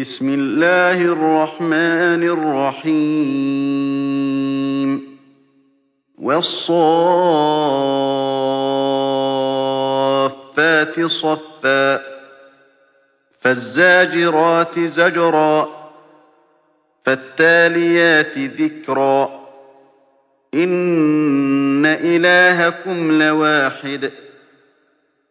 بِسْمِ اللَّهِ الرَّحْمَٰنِ الرَّحِيمِ. وَالصَّافَّاتِ صَفًّا. فَالزَّاجِرَاتِ زَجْرًا. فَالتَّالِيَاتِ ذِكْرًا. إِنَّ إِلَٰهَكُمْ لَوَاحِدٌ.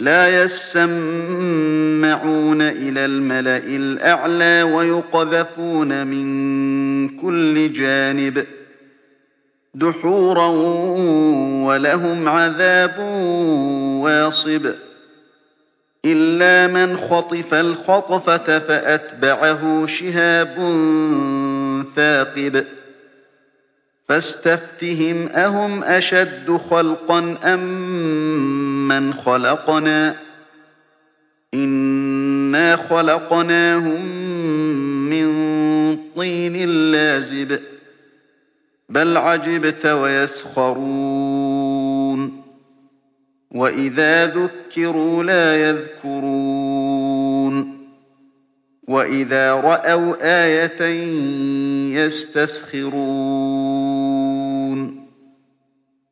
لَّا يَسَّمَّعُونَ إِلَى الْمَلَإِ الْأَعْلَىٰ وَيُقْذَفُونَ مِن كُلِّ جَانِبٍ دُحُورًا ۖ وَلَهُمْ عَذَابٌ وَاصِبٌ إِلَّا مَنْ خَطِفَ الْخَطْفَةَ فَأَتْبَعَهُ شِهَابٌ ثَاقِبٌ فَاسْتَفْتِهِمْ أَهُمْ أَشَدُّ خَلْقًا أَم مَّنْ خَلَقْنَا ۚ؟ إِنَّا خَلَقْنَاهُم مِّن طِينٍ لَّازِبٍ بَلْ عَجِبْتَ وَيَسْخَرُونَ. وَإِذَا ذُكِّرُوا لَا يَذْكُرُونَ. وَإِذَا رَأَوْا آيَةً يَسْتَسْخِرُونَ.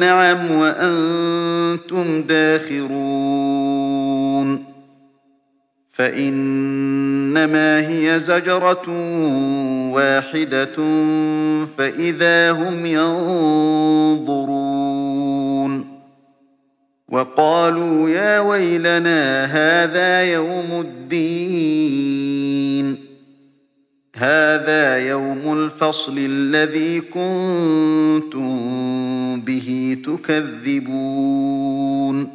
نَعَمْ وَأَنتُمْ دَاخِرُونَ. فَإِنَّمَا هِيَ زَجْرَةٌ وَاحِدَةٌ فَإِذَا هُمْ يَنظُرُونَ. وَقَالُوا يَا وَيْلَنَا هَٰذَا يَوْمُ الدِّينِ. هَٰذَا يَوْمُ الْفَصْلِ الَّذِي كُنتُم بِهِ تُكَذِّبُونَ.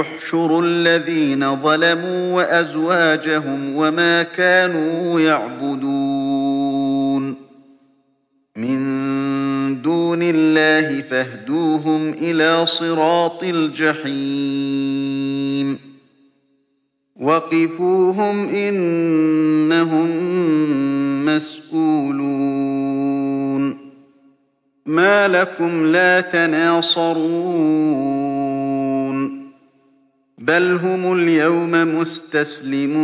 احْشُرُوا الَّذِينَ ظَلَمُوا وَأَزْوَاجَهُمْ وَمَا كَانُوا يَعْبُدُونَ. مِن دُونِ اللَّهِ فَاهْدُوهُمْ إِلَىٰ صِرَاطِ الْجَحِيمِ. وَقِفُوهُمْ ۖ إِنَّهُم مَّسْئُولُونَ مَا لَكُمْ لَا تَنَاصَرُونَ بَلْ هُمُ الْيَوْمَ مُسْتَسْلِمُونَ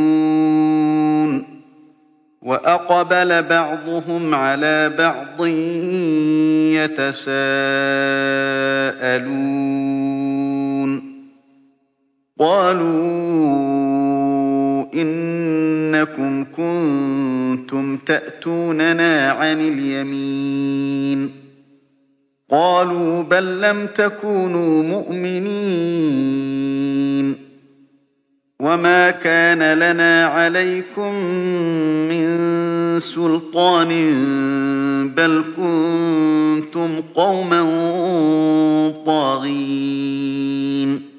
وَأَقْبَلَ بَعْضُهُمْ عَلَىٰ بَعْضٍ يَتَسَاءَلُونَ قَالُوا إِنَّكُمْ كُنتُمْ تَأْتُونَنَا عَنِ الْيَمِينِ. قَالُوا بَل لَّمْ تَكُونُوا مُؤْمِنِينَ. وَمَا كَانَ لَنَا عَلَيْكُم مِّن سُلْطَانٍ بَلْ كُنتُمْ قَوْمًا طَاغِينَ.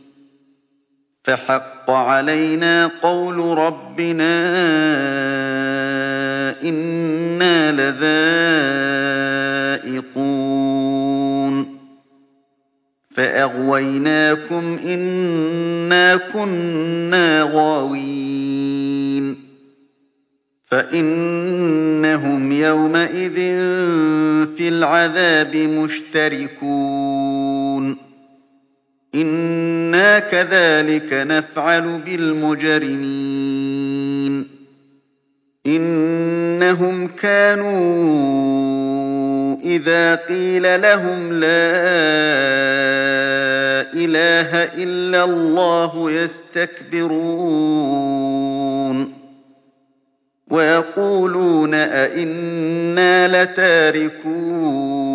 فَحَقَّ عَلَيْنَا قَوْلُ رَبِّنَا ۖ إِنَّا لَذَائِقُونَ. فَأَغْوَيْنَاكُمْ إِنَّا كُنَّا غَاوِينَ. فَإِنَّهُمْ يَوْمَئِذٍ فِي الْعَذَابِ مُشْتَرِكُونَ. إِنَّا كَذَٰلِكَ نَفْعَلُ بِالْمُجْرِمِينَ إِنَّهُمْ كَانُوا إِذَا قِيلَ لَهُمْ لَا إِلَٰهَ إِلَّا اللَّهُ يَسْتَكْبِرُونَ وَيَقُولُونَ أَئِنَّا لَتَارِكُو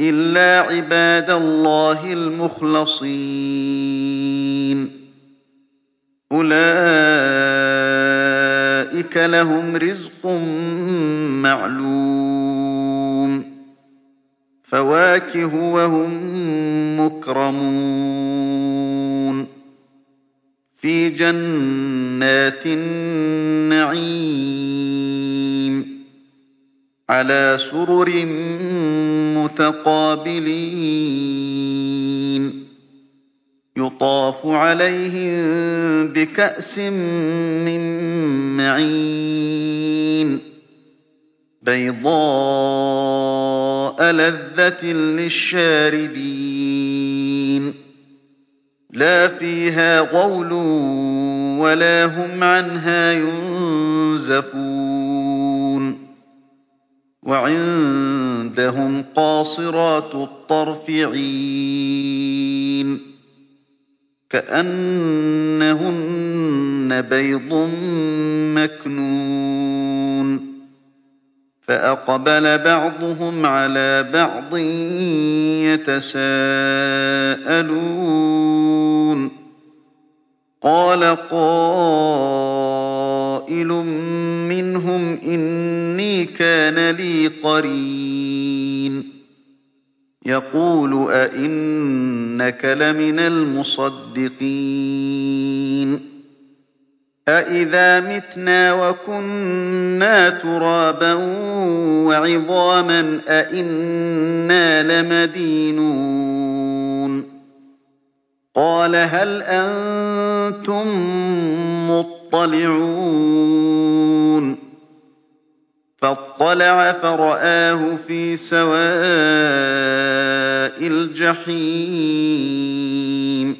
إِلَّا عِبَادَ اللَّهِ الْمُخْلَصِينَ. أُولَٰئِكَ لَهُمْ رِزْقٌ مَّعْلُومٌ. فَوَاكِهُ ۖ وَهُم مُّكْرَمُونَ. فِي جَنَّاتِ النَّعِيمِ. عَلَىٰ سُرُرٍ مُّتَقَابِلِينَ. يُطَافُ عَلَيْهِم بِكَأْسٍ مِّن مَّعِينٍ. بَيْضَاءَ لَذَّةٍ لِّلشَّارِبِينَ. لَا فِيهَا غَوْلٌ وَلَا هُمْ عَنْهَا يُنزَفُونَ. وَعِندَهُمْ قَاصِرَاتُ الطَّرْفِ عِينٌ كَأَنَّهُنَّ بَيْضٌ مَّكْنُونٌ فَأَقْبَلَ بَعْضُهُمْ عَلَىٰ بَعْضٍ يَتَسَاءَلُونَ قَالَ قَائِلٌ مِّنْهُمْ إِنِّي كَانَ لِي قَرِينٌ. يَقُولُ أَإِنَّكَ لَمِنَ الْمُصَدِّقِينَ. أَإِذَا مِتْنَا وَكُنَّا تُرَابًا وَعِظَامًا أَإِنَّا لَمَدِينُونَ. قَالَ هَلْ أَنتُم مُّطَّلِعُونَ؟ فَاطَّلَعَ فَرَآهُ فِي سَوَاءِ الْجَحِيمِ.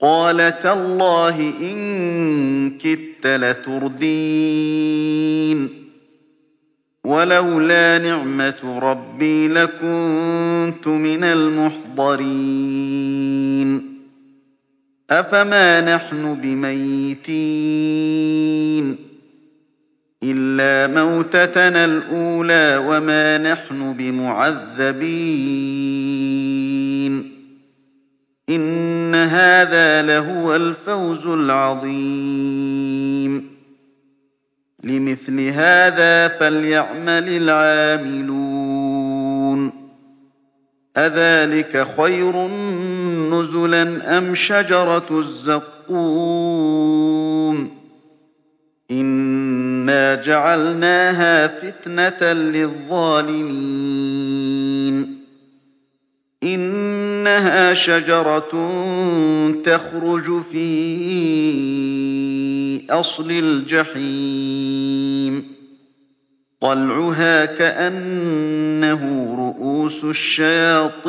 قَالَ تَاللَّهِ إِن كِدتَّ لَتُرْدِينِ. وَلَوْلَا نِعْمَةُ رَبِّي لَكُنتُ مِنَ الْمُحْضَرِينَ. أَفَمَا نَحْنُ بِمَيِّتِينَ؟ إِلَّا مَوْتَتَنَا الْأُولَىٰ وَمَا نَحْنُ بِمُعَذَّبِينَ إِنَّ هَٰذَا لَهُوَ الْفَوْزُ الْعَظِيمُ لِمِثْلِ هَٰذَا فَلْيَعْمَلِ الْعَامِلُونَ أَذَٰلِكَ خَيْرٌ نُّزُلًا أَمْ شَجَرَةُ الزَّقُّومِ إِنَّا جَعَلْنَاهَا فِتْنَةً لِّلظَّالِمِينَ إِنَّهَا شَجَرَةٌ تَخْرُجُ فِي أَصْلِ الْجَحِيمِ طَلْعُهَا كَأَنَّهُ رُءُوسُ الشَّيَاطِينِ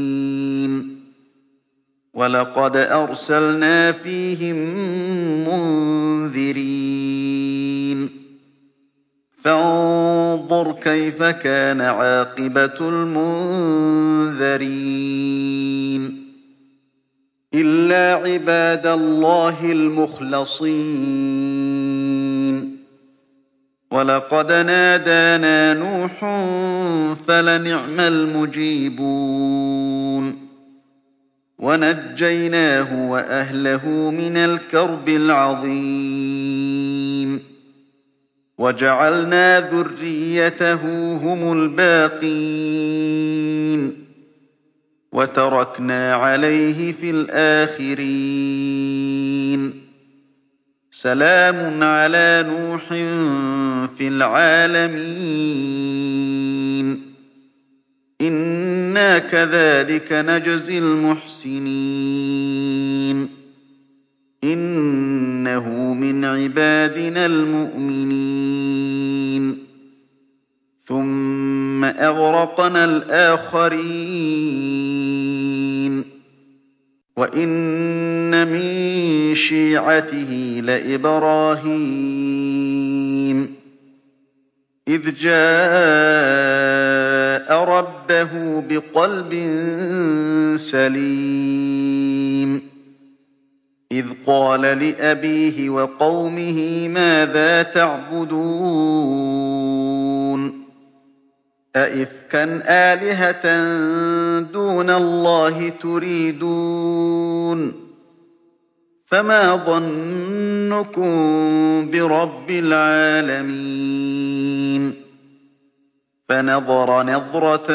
وَلَقَدْ أَرْسَلْنَا فِيهِم مُّنذِرِينَ. فَانظُرْ كَيْفَ كَانَ عَاقِبَةُ الْمُنذَرِينَ. إِلَّا عِبَادَ اللَّهِ الْمُخْلَصِينَ. وَلَقَدْ نَادَانَا نُوحٌ فَلَنِعْمَ الْمُجِيبُونَ. وَنَجَّيْنَاهُ وَأَهْلَهُ مِنَ الْكَرْبِ الْعَظِيمِ. وَجَعَلْنَا ذُرِّيَّتَهُ هُمُ الْبَاقِينَ. وَتَرَكْنَا عَلَيْهِ فِي الْآخِرِينَ. سَلَامٌ عَلَىٰ نُوحٍ فِي الْعَالَمِينَ. إِنَّا كَذَٰلِكَ نَجْزِي الْمُحْسِنِينَ إِنَّهُ مِنْ عِبَادِنَا الْمُؤْمِنِينَ ثُمَّ أَغْرَقْنَا الْآخَرِينَ وَإِنَّ مِن شِيعَتِهِ لَإِبْرَاهِيمَ إِذْ جَاءَ رَبَّهُ بِقَلْبٍ سَلِيمٍ إِذْ قَالَ لِأَبِيهِ وَقَوْمِهِ مَاذَا تَعْبُدُونَ أَئِفْكًا آلِهَةً دُونَ اللَّهِ تُرِيدُونَ فَمَا ظَنُّكُم بِرَبِّ الْعَالَمِينَ فَنَظَرَ نَظْرَةً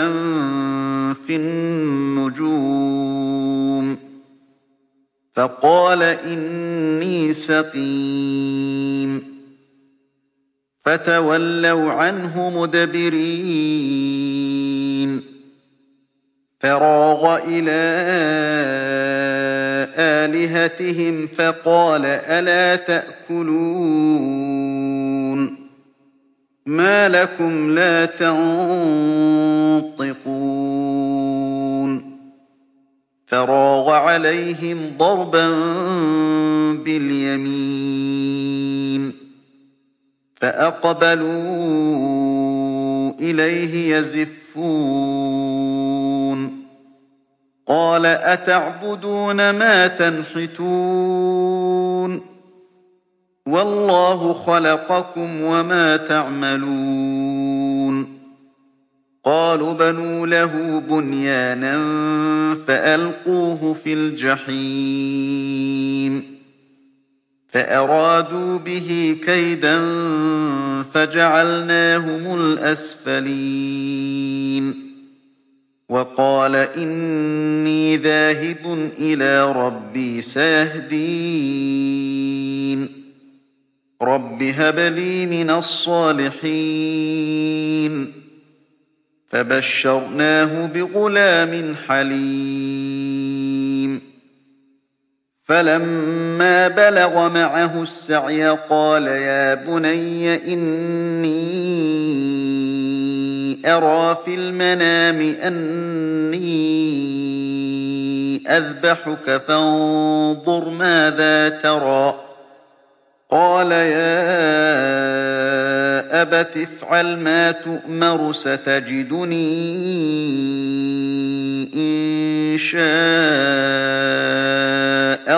فِي النُّجُومِ. فَقَالَ إِنِّي سَقِيمٌ. فَتَوَلَّوْا عَنْهُ مُدْبِرِينَ. فَرَاغَ إِلَىٰ آلِهَتِهِمْ فَقَالَ أَلَا تَأْكُلُونَ؟ مَا لَكُمْ لَا تَنطِقُونَ فَرَاغَ عَلَيْهِمْ ضَرْبًا بِالْيَمِينِ فَأَقْبَلُوا إِلَيْهِ يَزِفُّونَ قَالَ أَتَعْبُدُونَ مَا تَنْحِتُونَ وَاللَّهُ خَلَقَكُمْ وَمَا تَعْمَلُونَ. قَالُوا ابْنُوا لَهُ بُنْيَانًا فَأَلْقُوهُ فِي الْجَحِيمِ. فَأَرَادُوا بِهِ كَيْدًا فَجَعَلْنَاهُمُ الْأَسْفَلِينَ. وَقَالَ إِنِّي ذَاهِبٌ إِلَىٰ رَبِّي سَيَهْدِينِ رَبِّ هَبْ لِي مِنَ الصَّالِحِينَ فَبَشَّرْنَاهُ بِغُلَامٍ حَلِيمٍ فَلَمَّا بَلَغَ مَعَهُ السَّعْيَ قَالَ يَا بُنَيَّ إِنِّي أَرَىٰ فِي الْمَنَامِ أَنِّي أَذْبَحُكَ فَانظُرْ مَاذَا تَرَىٰ ۚ قَالَ يَا أَبَتِ افْعَلْ مَا تُؤْمَرُ ۖ سَتَجِدُنِي إِن شَاءَ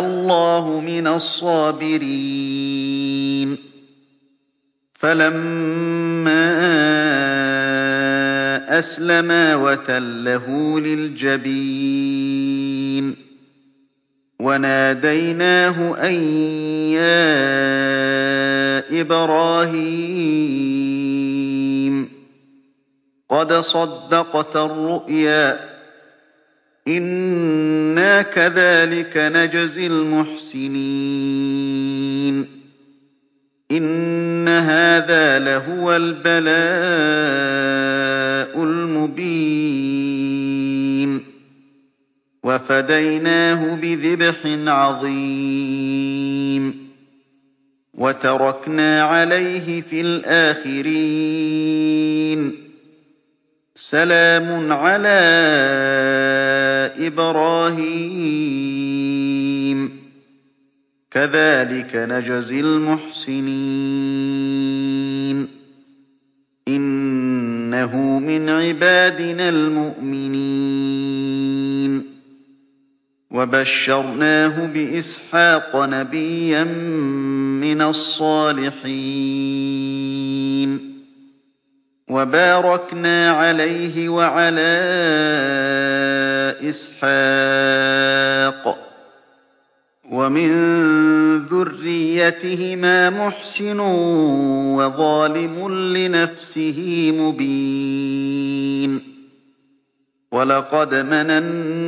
اللَّهُ مِنَ الصَّابِرِينَ. فَلَمَّا أَسْلَمَا وَتَلَّهُ لِلْجَبِينِ. وَنَادَيْنَاهُ أَن يَا إِبْرَاهِيمُ قَدْ صَدَّقْتَ الرُّؤْيَا ۚ إِنَّا كَذَٰلِكَ نَجْزِي الْمُحْسِنِينَ. إِنَّ هَٰذَا لَهُوَ الْبَلَاءُ الْمُبِينُ. وَفَدَيْنَاهُ بِذِبْحٍ عَظِيمٍ. وَتَرَكْنَا عَلَيْهِ فِي الْآخِرِينَ. سَلَامٌ عَلَىٰ إِبْرَاهِيمَ. كَذَٰلِكَ نَجْزِي الْمُحْسِنِينَ. إِنَّهُ مِنْ عِبَادِنَا الْمُؤْمِنِينَ. وَبَشَّرْنَاهُ بِإِسْحَاقَ نَبِيًّا مِّنَ الصَّالِحِينَ. وَبَارَكْنَا عَلَيْهِ وَعَلَىٰ إِسْحَاقَ ۚ. وَمِن ذُرِّيَّتِهِمَا مُحْسِنٌ وَظَالِمٌ لِّنَفْسِهِ مُبِينٌ. وَلَقَدْ مَنَنَّا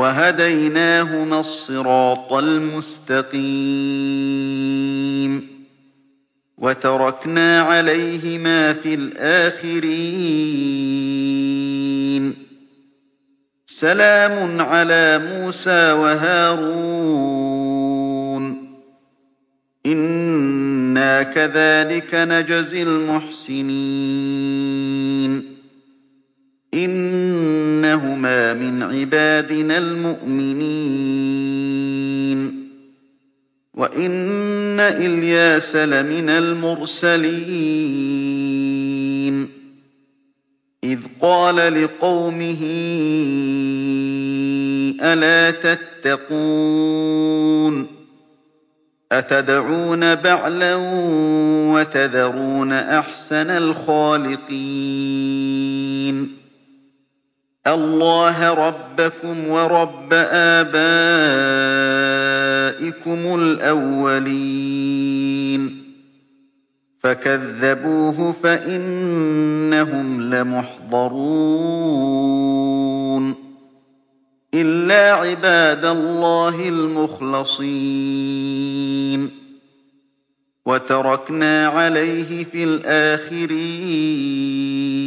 وَهَدَيْنَاهُمَا الصِّرَاطَ الْمُسْتَقِيمَ. وَتَرَكْنَا عَلَيْهِمَا فِي الْآخِرِينَ. سَلَامٌ عَلَىٰ مُوسَىٰ وَهَارُونَ. إِنَّا كَذَٰلِكَ نَجْزِي الْمُحْسِنِينَ. إِنَّهُمَا مِنْ عِبَادِنَا الْمُؤْمِنِينَ. وَإِنَّ إِلْيَاسَ لَمِنَ الْمُرْسَلِينَ. إِذْ قَالَ لِقَوْمِهِ أَلَا تَتَّقُونَ؟ أَتَدْعُونَ بَعْلًا وَتَذَرُونَ أَحْسَنَ الْخَالِقِينَ؟ اللَّهَ رَبَّكُمْ وَرَبَّ آبَائِكُمُ الْأَوَّلِينَ. فَكَذَّبُوهُ فَإِنَّهُمْ لَمُحْضَرُونَ. إِلَّا عِبَادَ اللَّهِ الْمُخْلَصِينَ. وَتَرَكْنَا عَلَيْهِ فِي الْآخِرِينَ.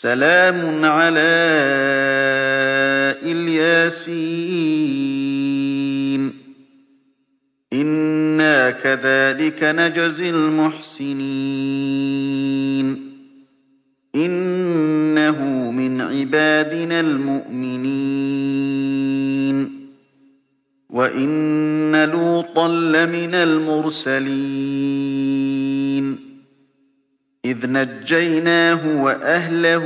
سَلَامٌ عَلَىٰ إِلْ إِنَّا كَذَٰلِكَ نَجْزِي الْمُحْسِنِينَ. إِنَّهُ مِنْ عِبَادِنَا الْمُؤْمِنِينَ. وَإِنَّ لُوطًا لَّمِنَ الْمُرْسَلِينَ. إِذْ نَجَّيْنَاهُ وَأَهْلَهُ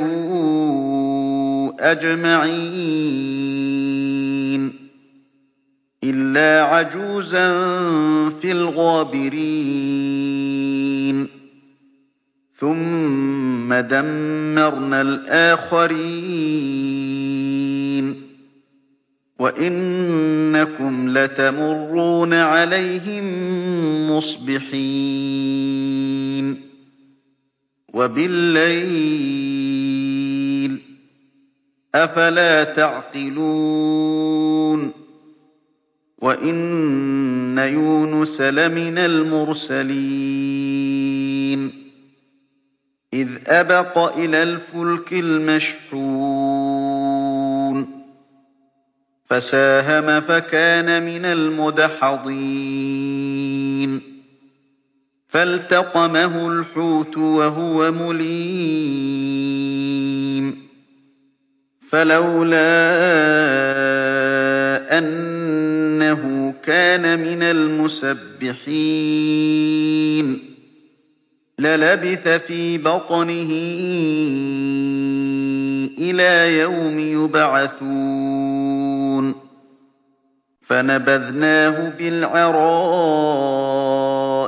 أَجْمَعِينَ إِلَّا عَجُوزًا فِي الْغَابِرِينَ ثُمَّ دَمَّرْنَا الْآخَرِينَ وَإِنَّكُمْ لَتَمُرُّونَ عَلَيْهِم مُّصْبِحِينَ وَبِاللَّيْلِ ۗ أَفَلَا تَعْقِلُونَ وَإِنَّ يُونُسَ لَمِنَ الْمُرْسَلِينَ إِذْ أَبَقَ إِلَى الْفُلْكِ الْمَشْحُونِ فَسَاهَمَ فَكَانَ مِنَ الْمُدْحَضِينَ فَالْتَقَمَهُ الْحُوتُ وَهُوَ مُلِيمٌ. فَلَوْلَا أَنَّهُ كَانَ مِنَ الْمُسَبِّحِينَ. لَلَبِثَ فِي بَطْنِهِ إِلَىٰ يَوْمِ يُبْعَثُونَ. فَنَبَذْنَاهُ بِالْعَرَاءِ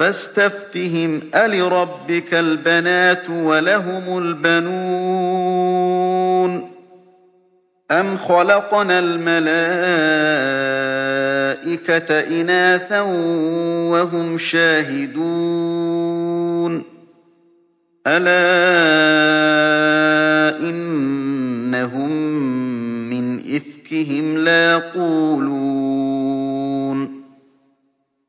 فَاسْتَفْتِهِمْ أَلِرَبِّكَ الْبَنَاتُ وَلَهُمُ الْبَنُونَ؟ أَمْ خَلَقْنَا الْمَلَائِكَةَ إِنَاثًا وَهُمْ شَاهِدُونَ؟ أَلَا إِنَّهُم مِّنْ إِفْكِهِمْ لَيَقُولُونَ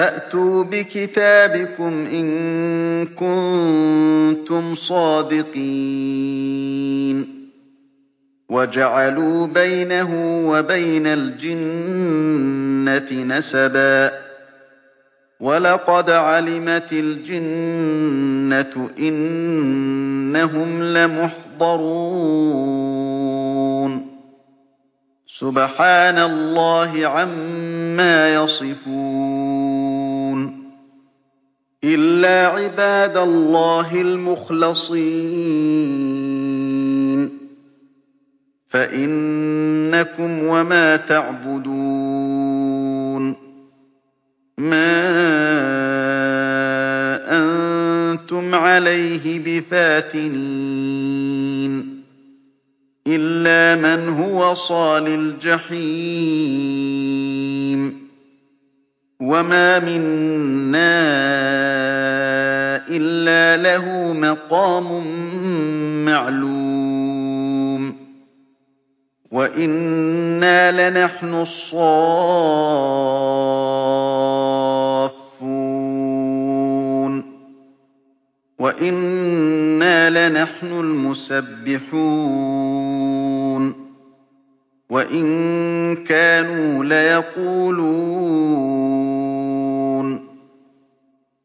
فَأْتُوا بِكِتَابِكُمْ إِن كُنتُمْ صَادِقِينَ. وَجَعَلُوا بَيْنَهُ وَبَيْنَ الْجِنَّةِ نَسَبًا ۚ. وَلَقَدْ عَلِمَتِ الْجِنَّةُ إِنَّهُمْ لَمُحْضَرُونَ. سُبْحَانَ اللَّهِ عَمَّا يَصِفُونَ. إِلَّا عِبَادَ اللَّهِ الْمُخْلَصِينَ. فَإِنَّكُمْ وَمَا تَعْبُدُونَ. مَا أَنتُمْ عَلَيْهِ بِفَاتِنِينَ. إِلَّا مَنْ هُوَ صَالِ الْجَحِيمِ. وَمَا مِنَّا إِلَّا لَهُ مَقَامٌ مَّعْلُومٌ وَإِنَّا لَنَحْنُ الصَّافُّونَ وَإِنَّا لَنَحْنُ الْمُسَبِّحُونَ وَإِن كَانُوا لَيَقُولُونَ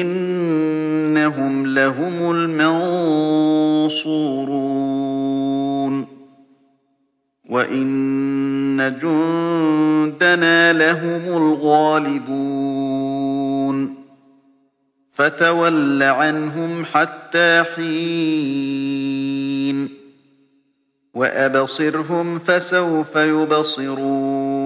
إِنَّهُمْ لَهُمُ الْمَنصُورُونَ. وَإِنَّ جُندَنَا لَهُمُ الْغَالِبُونَ. فَتَوَلَّ عَنْهُمْ حَتَّىٰ حِينٍ. وَأَبْصِرْهُمْ فَسَوْفَ يُبْصِرُونَ.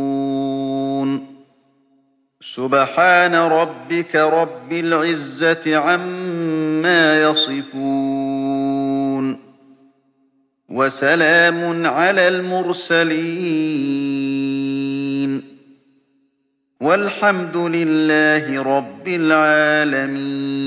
سُبْحَانَ رَبِّكَ رَبِّ الْعِزَّةِ عَمَّا يَصِفُونَ وَسَلَامٌ عَلَى الْمُرْسَلِينَ وَالْحَمْدُ لِلَّهِ رَبِّ الْعَالَمِينَ